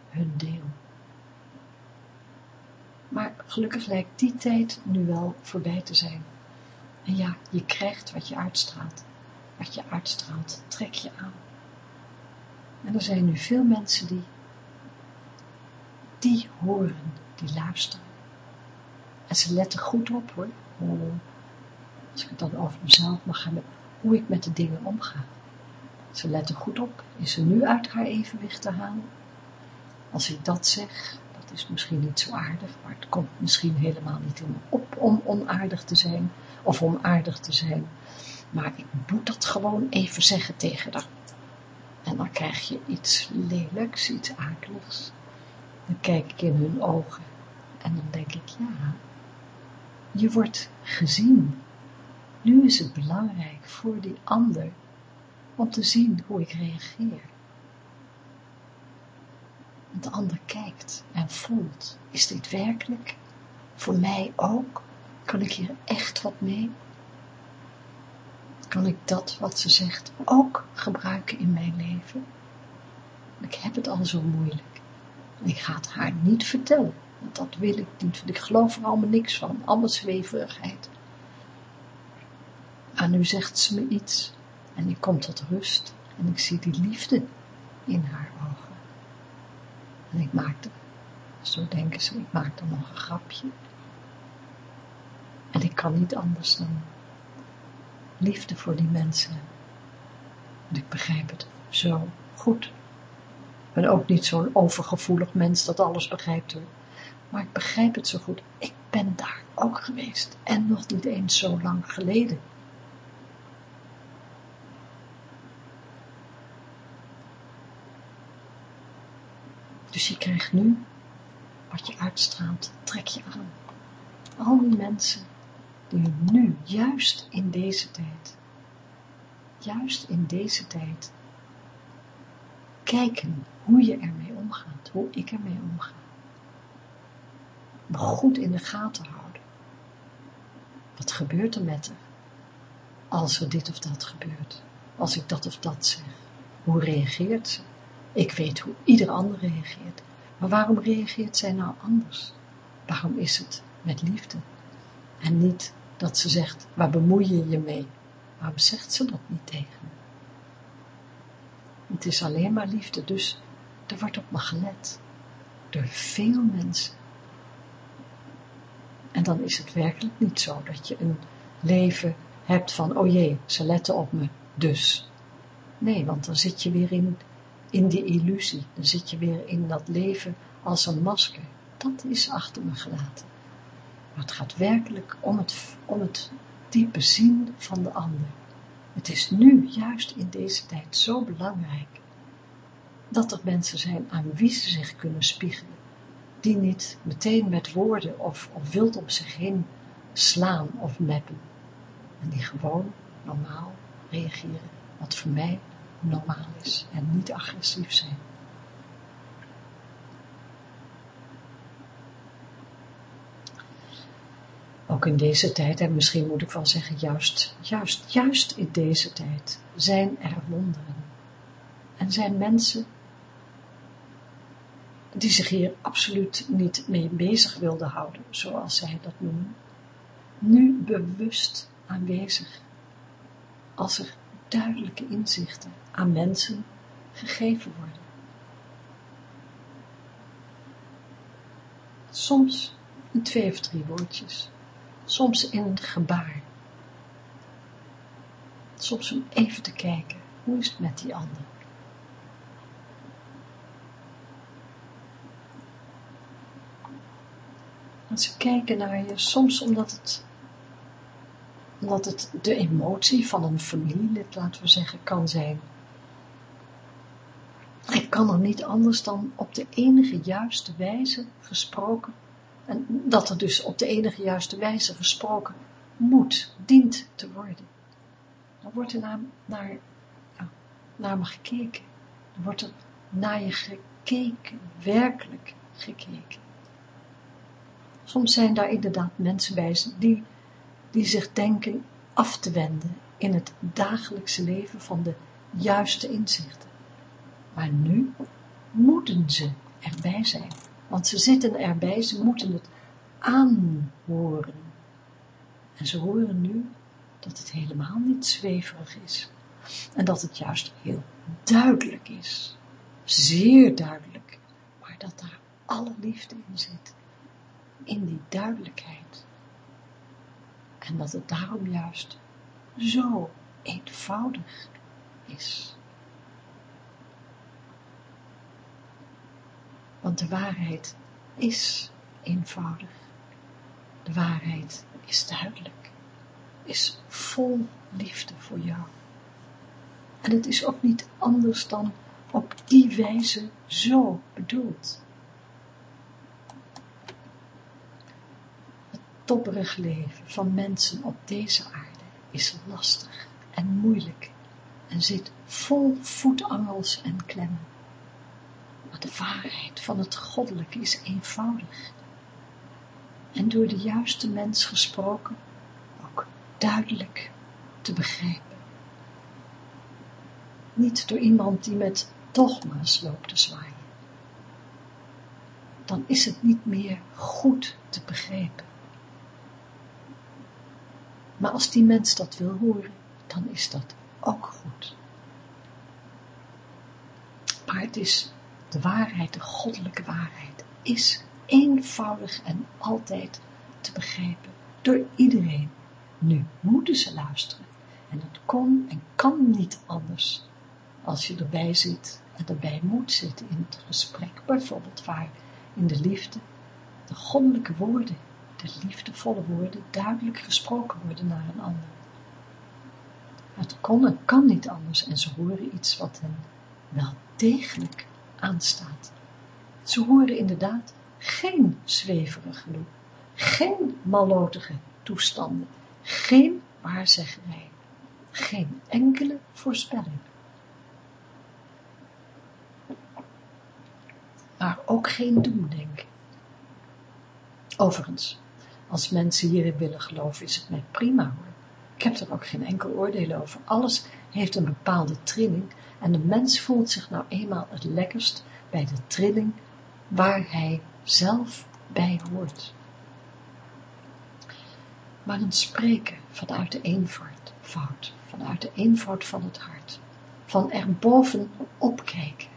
hun deel. Maar gelukkig lijkt die tijd nu wel voorbij te zijn. En ja, je krijgt wat je uitstraalt. Wat je uitstraalt, trek je aan. En er zijn nu veel mensen die, die horen, die luisteren. En ze letten goed op hoor, als ik het dan over mezelf mag hebben, hoe ik met de dingen omga. Ze letten goed op, is ze nu uit haar evenwicht te halen? Als ik dat zeg, dat is misschien niet zo aardig, maar het komt misschien helemaal niet in me op om onaardig te zijn, of om aardig te zijn. Maar ik moet dat gewoon even zeggen tegen haar. En dan krijg je iets lelijks, iets akeligs. Dan kijk ik in hun ogen en dan denk ik, ja, je wordt gezien. Nu is het belangrijk voor die ander om te zien hoe ik reageer. Want de ander kijkt en voelt, is dit werkelijk? Voor mij ook? Kan ik hier echt wat mee? Kan ik dat wat ze zegt ook gebruiken in mijn leven? Ik heb het al zo moeilijk. Ik ga het haar niet vertellen, dat wil ik niet, want ik geloof er allemaal niks van, allemaal zweverigheid. Maar nu zegt ze me iets en ik kom tot rust en ik zie die liefde in haar ogen. En ik maak er, zo denken ze, ik maak er nog een grapje. En ik kan niet anders dan liefde voor die mensen. En ik begrijp het zo goed. Ben ook niet zo'n overgevoelig mens dat alles begrijpt. Maar ik begrijp het zo goed. Ik ben daar ook geweest. En nog niet eens zo lang geleden. Dus je krijgt nu, wat je uitstraalt, trek je aan. Al die mensen die nu, juist in deze tijd, juist in deze tijd, kijken hoe je ermee omgaat, hoe ik ermee omga. Maar goed in de gaten houden. Wat gebeurt er met haar? Als er dit of dat gebeurt. Als ik dat of dat zeg. Hoe reageert ze? Ik weet hoe ieder ander reageert. Maar waarom reageert zij nou anders? Waarom is het met liefde? En niet dat ze zegt, waar bemoei je je mee? Waarom zegt ze dat niet tegen me? Het is alleen maar liefde, dus er wordt op me gelet. Door veel mensen. En dan is het werkelijk niet zo dat je een leven hebt van, oh jee, ze letten op me, dus. Nee, want dan zit je weer in, in die illusie. Dan zit je weer in dat leven als een masker. Dat is achter me gelaten. Maar het gaat werkelijk om het, om het diepe zien van de ander. Het is nu, juist in deze tijd, zo belangrijk dat er mensen zijn aan wie ze zich kunnen spiegelen, die niet meteen met woorden of, of wild op zich heen slaan of meppen, en die gewoon normaal reageren, wat voor mij normaal is, en niet agressief zijn. Ook in deze tijd, en misschien moet ik wel zeggen, juist, juist, juist in deze tijd, zijn er wonderen. En zijn mensen die zich hier absoluut niet mee bezig wilden houden, zoals zij dat noemen, nu bewust aanwezig, als er duidelijke inzichten aan mensen gegeven worden. Soms in twee of drie woordjes, soms in een gebaar. Soms om even te kijken, hoe is het met die ander? Dat ze kijken naar je, soms omdat het, omdat het de emotie van een familielid, laten we zeggen, kan zijn. Ik kan er niet anders dan op de enige juiste wijze gesproken en dat er dus op de enige juiste wijze gesproken moet, dient te worden. Dan wordt er naar, naar, naar me gekeken. Dan wordt er naar je gekeken, werkelijk gekeken. Soms zijn daar inderdaad mensen bij die, die zich denken af te wenden in het dagelijkse leven van de juiste inzichten. Maar nu moeten ze erbij zijn, want ze zitten erbij, ze moeten het aanhoren. En ze horen nu dat het helemaal niet zweverig is. En dat het juist heel duidelijk is, zeer duidelijk, maar dat daar alle liefde in zit, in die duidelijkheid. En dat het daarom juist zo eenvoudig is. Want de waarheid is eenvoudig. De waarheid is duidelijk, is vol liefde voor jou. En het is ook niet anders dan op die wijze zo bedoeld. Het topperig leven van mensen op deze aarde is lastig en moeilijk en zit vol voetangels en klemmen. Maar de waarheid van het goddelijke is eenvoudig en door de juiste mens gesproken ook duidelijk te begrijpen. Niet door iemand die met dogma's loopt te zwaaien. Dan is het niet meer goed te begrijpen. Maar als die mens dat wil horen, dan is dat ook goed. Maar het is de waarheid, de goddelijke waarheid, is eenvoudig en altijd te begrijpen door iedereen. Nu moeten ze luisteren en het kon en kan niet anders als je erbij zit en erbij moet zitten in het gesprek, bijvoorbeeld waar in de liefde de goddelijke woorden, de liefdevolle woorden, duidelijk gesproken worden naar een ander. Het kon en kan niet anders en ze horen iets wat hen wel degelijk aanstaat. Ze horen inderdaad geen zweverige gedoe, geen mallotige toestanden, geen waarzeggerij, geen enkele voorspelling. Maar ook geen doemdenken. Overigens, als mensen hierin willen geloven, is het mij prima hoor. Ik heb er ook geen enkel oordeel over. Alles heeft een bepaalde trilling en de mens voelt zich nou eenmaal het lekkerst bij de trilling waar hij zelf bij hoort. Maar een spreken vanuit de eenvoud, vanuit de eenvoud van het hart, van er bovenop kijken.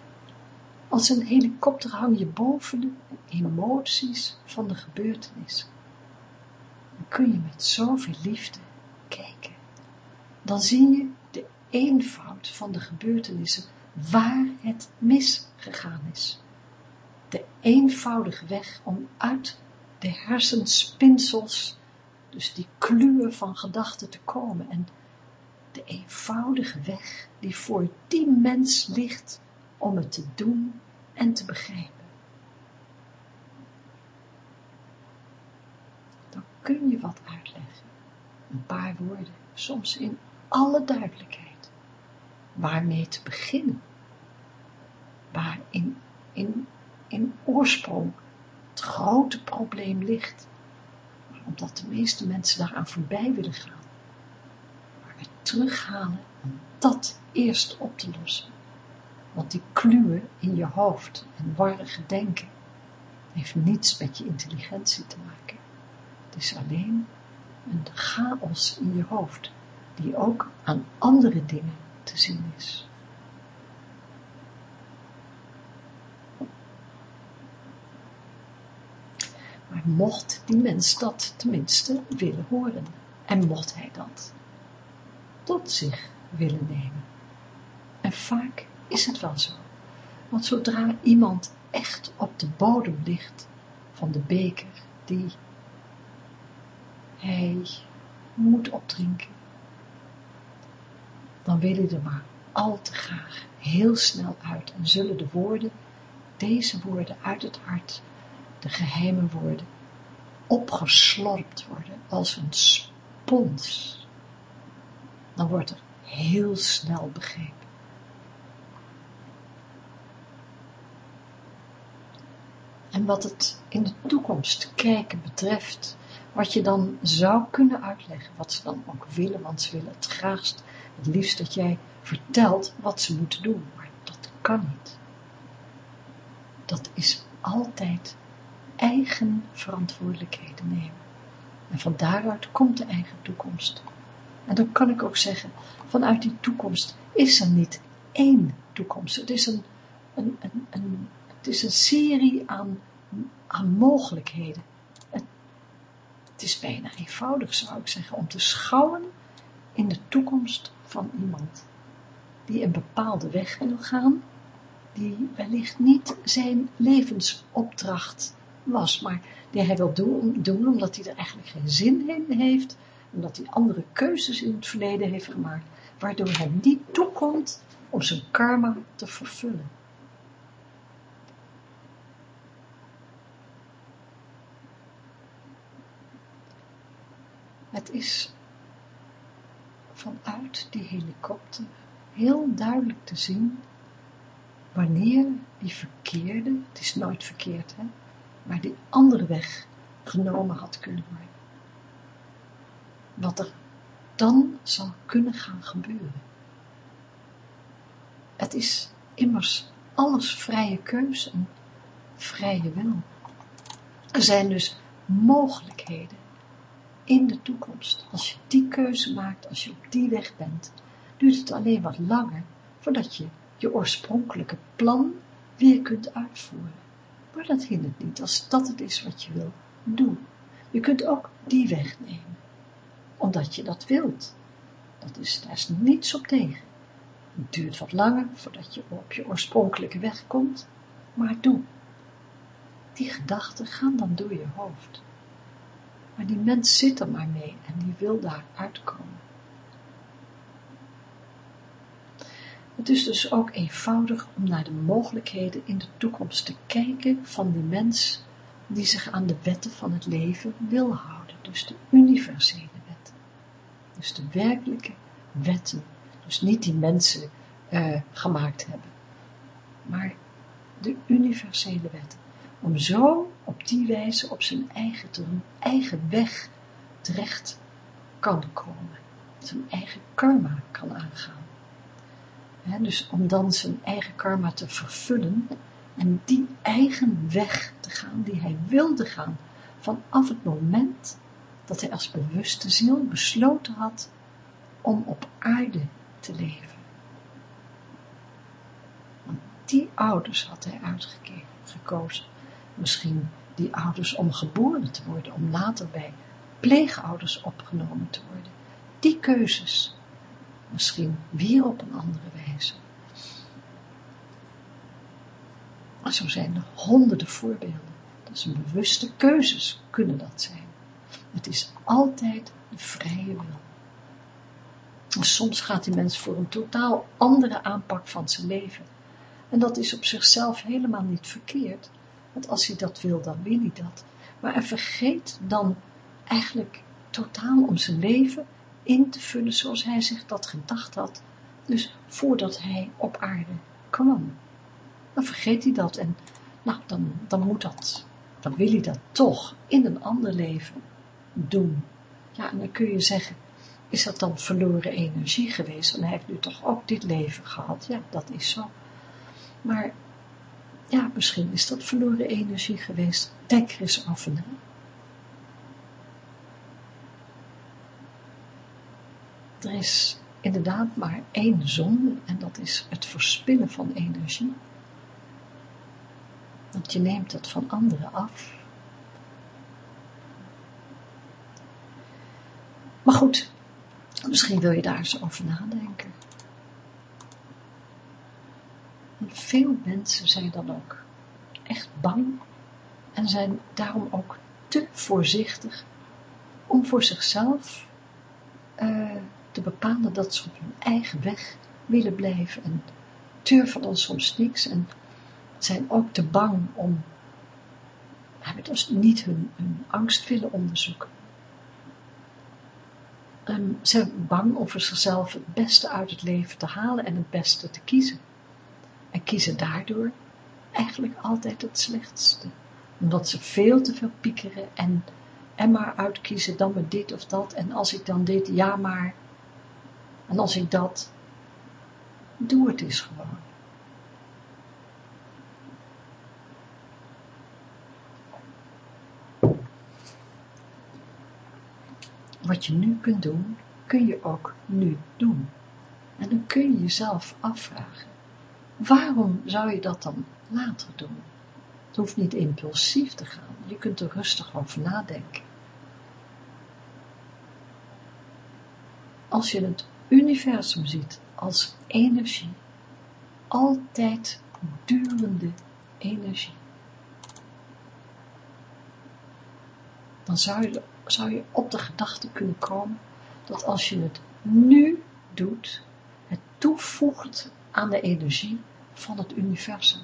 Als een helikopter hang je boven de emoties van de gebeurtenis. Kun je met zoveel liefde kijken. Dan zie je de eenvoud van de gebeurtenissen waar het misgegaan is de eenvoudige weg om uit de hersenspinsels, dus die kluwen van gedachten te komen en de eenvoudige weg die voor die mens ligt om het te doen en te begrijpen. Dan kun je wat uitleggen, een paar woorden, soms in alle duidelijkheid, waarmee te beginnen, waar in, in in oorsprong het grote probleem ligt. Omdat de meeste mensen daaraan voorbij willen gaan. Maar we terughalen om dat eerst op te lossen. Want die kluwen in je hoofd en warrige denken heeft niets met je intelligentie te maken. Is alleen een chaos in je hoofd, die ook aan andere dingen te zien is. mocht die mens dat tenminste willen horen. En mocht hij dat tot zich willen nemen. En vaak is het wel zo. Want zodra iemand echt op de bodem ligt van de beker die hij moet opdrinken, dan wil hij er maar al te graag heel snel uit. En zullen de woorden, deze woorden uit het hart, de geheime woorden, opgeslorpt worden als een spons, dan wordt er heel snel begrepen. En wat het in de toekomst kijken betreft, wat je dan zou kunnen uitleggen, wat ze dan ook willen, want ze willen het graagst, het liefst dat jij vertelt wat ze moeten doen, maar dat kan niet. Dat is altijd eigen verantwoordelijkheden nemen. En van daaruit komt de eigen toekomst. En dan kan ik ook zeggen, vanuit die toekomst is er niet één toekomst. Het is een, een, een, een het is een serie aan, aan mogelijkheden. Het, is bijna eenvoudig, zou ik zeggen, om te schouwen in de toekomst van iemand die een bepaalde weg wil gaan, die wellicht niet zijn levensopdracht was, maar die hij wil doen omdat hij er eigenlijk geen zin in heeft, omdat hij andere keuzes in het verleden heeft gemaakt, waardoor hij niet toekomt om zijn karma te vervullen. Het is vanuit die helikopter heel duidelijk te zien wanneer die verkeerde, het is nooit verkeerd hè, maar die andere weg genomen had kunnen worden. Wat er dan zal kunnen gaan gebeuren. Het is immers alles vrije keuze en vrije wil. Er zijn dus mogelijkheden in de toekomst. Als je die keuze maakt, als je op die weg bent, duurt het alleen wat langer voordat je je oorspronkelijke plan weer kunt uitvoeren. Maar dat hindert niet, als dat het is wat je wil, doen. Je kunt ook die weg nemen, omdat je dat wilt. Dat is, daar is niets op tegen. Het duurt wat langer voordat je op je oorspronkelijke weg komt, maar doe. Die gedachten gaan dan door je hoofd. Maar die mens zit er maar mee en die wil daar uitkomen. Het is dus ook eenvoudig om naar de mogelijkheden in de toekomst te kijken van die mens die zich aan de wetten van het leven wil houden, dus de universele wetten. Dus de werkelijke wetten, dus niet die mensen uh, gemaakt hebben, maar de universele wetten. Om zo op die wijze op zijn eigen, eigen weg terecht kan komen, zijn eigen karma kan aangaan dus om dan zijn eigen karma te vervullen en die eigen weg te gaan die hij wilde gaan vanaf het moment dat hij als bewuste ziel besloten had om op aarde te leven. Want die ouders had hij uitgekozen. Misschien die ouders om geboren te worden, om later bij pleegouders opgenomen te worden. Die keuzes misschien weer op een andere wijze. Maar zo zijn er honderden voorbeelden. Dat zijn bewuste keuzes, kunnen dat zijn. Het is altijd de vrije wil. En soms gaat die mens voor een totaal andere aanpak van zijn leven. En dat is op zichzelf helemaal niet verkeerd. Want als hij dat wil, dan wil hij dat. Maar hij vergeet dan eigenlijk totaal om zijn leven in te vullen zoals hij zich dat gedacht had, dus voordat hij op aarde kwam. Dan vergeet hij dat en nou, dan, dan moet dat, dan wil hij dat toch in een ander leven doen. Ja, en dan kun je zeggen, is dat dan verloren energie geweest? En hij heeft nu toch ook dit leven gehad? Ja, dat is zo. Maar ja, misschien is dat verloren energie geweest. Denk er eens over na. er is inderdaad maar één zonde en dat is het verspillen van energie. Want je neemt het van anderen af. Maar goed, misschien wil je daar eens over nadenken. Veel mensen zijn dan ook echt bang en zijn daarom ook te voorzichtig om voor zichzelf uh, te bepalen dat ze op hun eigen weg willen blijven en durven dan soms niks en zijn ook te bang om, dus niet hun, hun angst willen onderzoeken. Um, ze zijn bang om voor zichzelf het beste uit het leven te halen en het beste te kiezen. En kiezen daardoor eigenlijk altijd het slechtste. Omdat ze veel te veel piekeren en en maar uitkiezen, dan maar dit of dat, en als ik dan dit, ja maar, en als ik dat, doe het eens gewoon. Wat je nu kunt doen, kun je ook nu doen. En dan kun je jezelf afvragen, waarom zou je dat dan later doen? Het hoeft niet impulsief te gaan, je kunt er rustig over nadenken. Als je het universum ziet als energie, altijd durende energie, dan zou je, zou je op de gedachte kunnen komen dat als je het nu doet, het toevoegt aan de energie van het universum.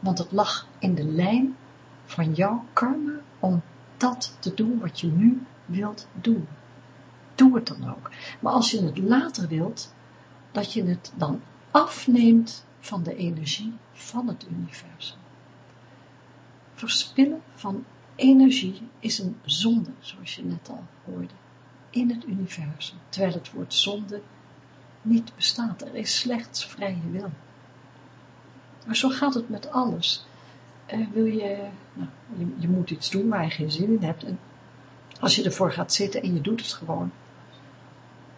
Want het lag in de lijn van jouw karma om dat te doen wat je nu wilt doen. Doe het dan ook. Maar als je het later wilt, dat je het dan afneemt van de energie van het universum. Verspillen van energie is een zonde, zoals je net al hoorde, in het universum, terwijl het woord zonde niet bestaat. Er is slechts vrije wil. Maar zo gaat het met alles. Uh, wil je, nou, je, moet iets doen waar je geen zin in hebt. En als je ervoor gaat zitten en je doet het gewoon,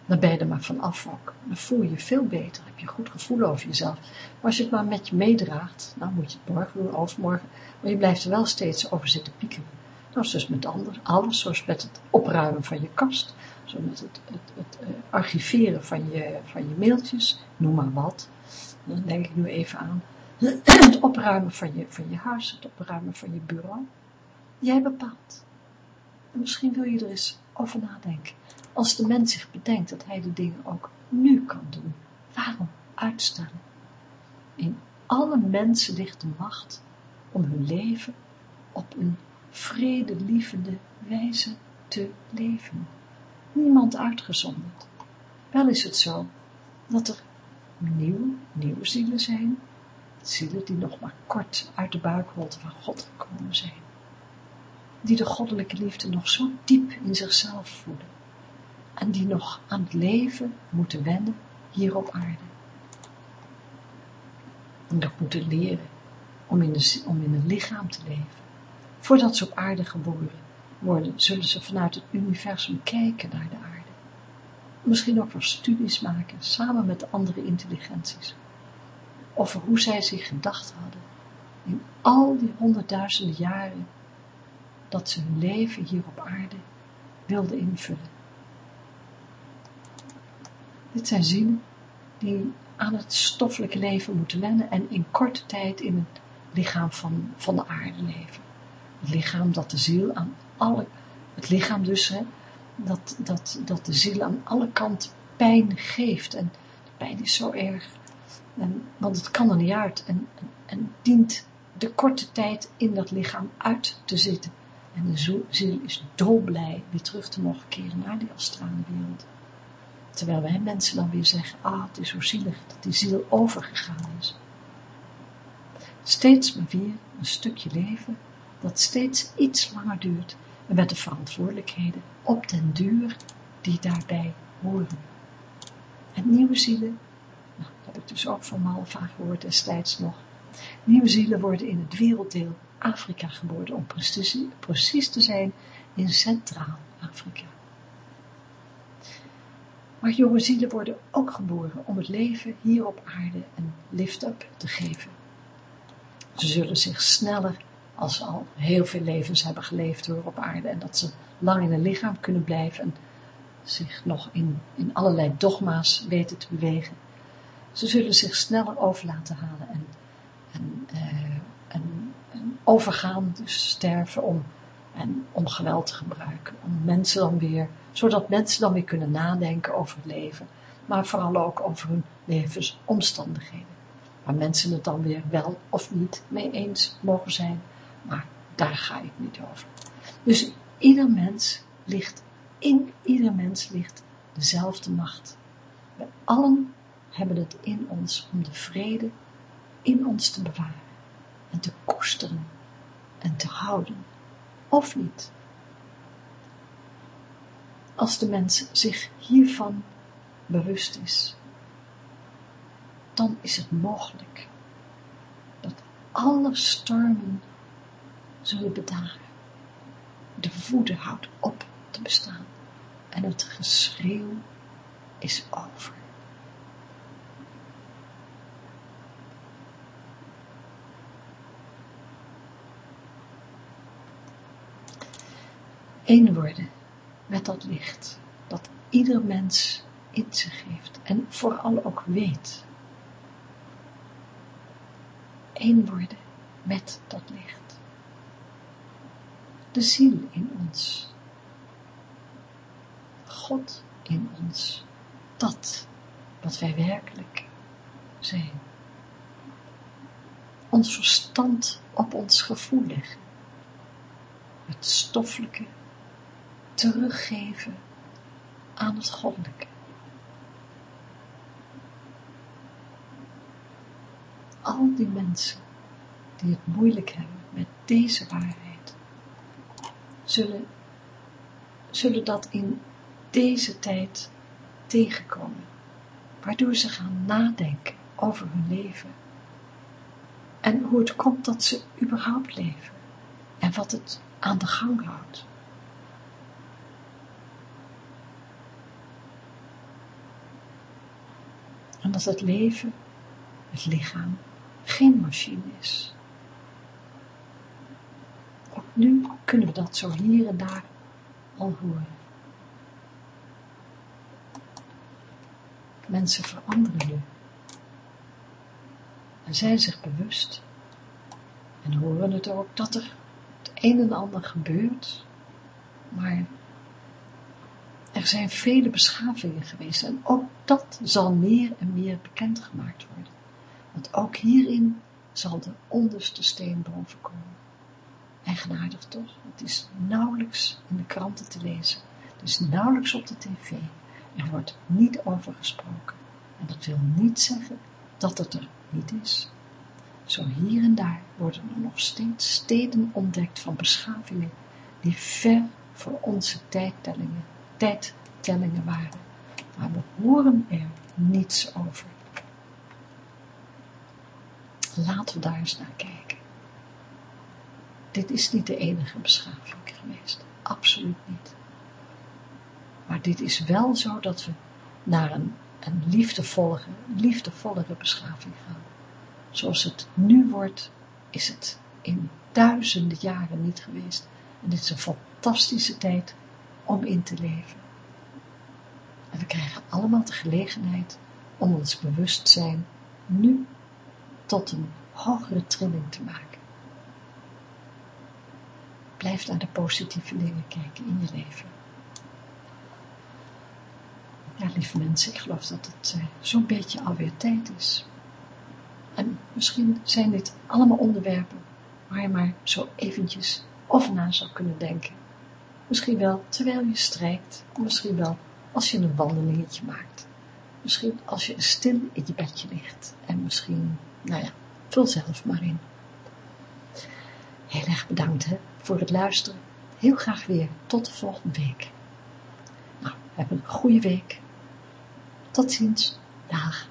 dan ben je er maar van af ook. Dan voel je je veel beter, heb je een goed gevoel over jezelf. Maar als je het maar met je meedraagt, dan moet je het morgen doen, overmorgen, maar je blijft er wel steeds over zitten pieken. Nou, zoals met alles, zoals met het opruimen van je kast, zo met het, het, het, uh, archiveren van je, van je mailtjes, noem maar wat. Dan denk ik nu even aan het opruimen van je, van je huis, het opruimen van je bureau. Jij bepaalt. En misschien wil je er eens over nadenken. Als de mens zich bedenkt dat hij de dingen ook nu kan doen, waarom uitstellen? In alle mensen ligt de macht om hun leven op een vredelievende wijze te leven. Niemand uitgezonderd. Wel is het zo dat er nieuw, nieuwe zielen zijn, zielen die nog maar kort uit de buikholte van God gekomen zijn, die de goddelijke liefde nog zo diep in zichzelf voelen en die nog aan het leven moeten wennen hier op aarde. En dat moeten leren om in, de, om in een lichaam te leven. Voordat ze op aarde geboren worden, zullen ze vanuit het universum kijken naar de aarde. Misschien ook wel studies maken, samen met andere intelligenties. Over hoe zij zich gedacht hadden in al die honderdduizenden jaren dat ze hun leven hier op aarde wilden invullen. Dit zijn zielen die aan het stoffelijke leven moeten wennen en in korte tijd in het lichaam van, van de aarde leven. Het lichaam dat de ziel aan alle, het lichaam dus, hè, dat, dat, dat de ziel aan alle kanten pijn geeft. En de pijn is zo erg, en, want het kan er niet uit en, en, en dient de korte tijd in dat lichaam uit te zitten. En de ziel is dolblij weer terug te mogen keren naar die astrale wereld. Terwijl wij mensen dan weer zeggen, ah, het is zo zielig dat die ziel overgegaan is. Steeds maar weer een stukje leven dat steeds iets langer duurt en met de verantwoordelijkheden op den duur die daarbij horen. En nieuwe zielen, nou, dat heb ik dus ook van vaak gehoord destijds nog, nieuwe zielen worden in het werelddeel Afrika geboren, om precies, precies te zijn in Centraal Afrika. Maar jonge zielen worden ook geboren om het leven hier op aarde een lift-up te geven. Ze zullen zich sneller, als ze al heel veel levens hebben geleefd door op aarde, en dat ze lang in een lichaam kunnen blijven en zich nog in, in allerlei dogma's weten te bewegen. Ze zullen zich sneller over laten halen en, en, en, en overgaan, dus sterven om en om geweld te gebruiken, om mensen dan weer, zodat mensen dan weer kunnen nadenken over het leven, maar vooral ook over hun levensomstandigheden, waar mensen het dan weer wel of niet mee eens mogen zijn, maar daar ga ik niet over. Dus ieder mens ligt, in ieder mens ligt dezelfde macht. We allen hebben het in ons om de vrede in ons te bewaren en te koesteren en te houden of niet. als de mens zich hiervan bewust is, dan is het mogelijk dat alle stormen zullen bedaren. De woede houdt op te bestaan en het geschreeuw is over. Eén worden met dat licht dat ieder mens in zich heeft en vooral ook weet. Eén worden met dat licht. De ziel in ons. God in ons. Dat wat wij werkelijk zijn. Ons verstand op ons gevoel leggen. Het stoffelijke teruggeven aan het goddelijke. Al die mensen die het moeilijk hebben met deze waarheid, zullen, zullen dat in deze tijd tegenkomen, waardoor ze gaan nadenken over hun leven en hoe het komt dat ze überhaupt leven en wat het aan de gang houdt. En dat het leven, het lichaam, geen machine is. Nu kunnen we dat zo hier en daar al horen. Mensen veranderen nu. En zijn zich bewust. En horen het ook dat er het een en ander gebeurt. Maar er zijn vele beschavingen geweest en ook dat zal meer en meer bekendgemaakt worden. Want ook hierin zal de onderste steen bovenkomen. Eigenaardig toch? Het is nauwelijks in de kranten te lezen. Het is nauwelijks op de tv. Er wordt niet over gesproken. En dat wil niet zeggen dat het er niet is. Zo hier en daar worden er nog steeds steden ontdekt van beschavingen die ver voor onze tijdtellingen tijdtellingen waren, maar we horen er niets over. Laten we daar eens naar kijken. Dit is niet de enige beschaving geweest, absoluut niet. Maar dit is wel zo dat we naar een, een liefdevolle, liefdevollere beschaving gaan. Zoals het nu wordt, is het in duizenden jaren niet geweest. En dit is een fantastische tijd om in te leven. En we krijgen allemaal de gelegenheid om ons bewustzijn nu tot een hogere trilling te maken. Blijf naar de positieve dingen kijken in je leven. Ja, lieve mensen, ik geloof dat het uh, zo'n beetje alweer tijd is. En misschien zijn dit allemaal onderwerpen waar je maar zo eventjes over na zou kunnen denken. Misschien wel terwijl je strijkt, misschien wel als je een wandelingetje maakt. Misschien als je stil in je bedje ligt. En misschien, nou ja, vul zelf maar in. Heel erg bedankt hè, voor het luisteren. Heel graag weer tot de volgende week. Nou, heb een goede week. Tot ziens. Dag.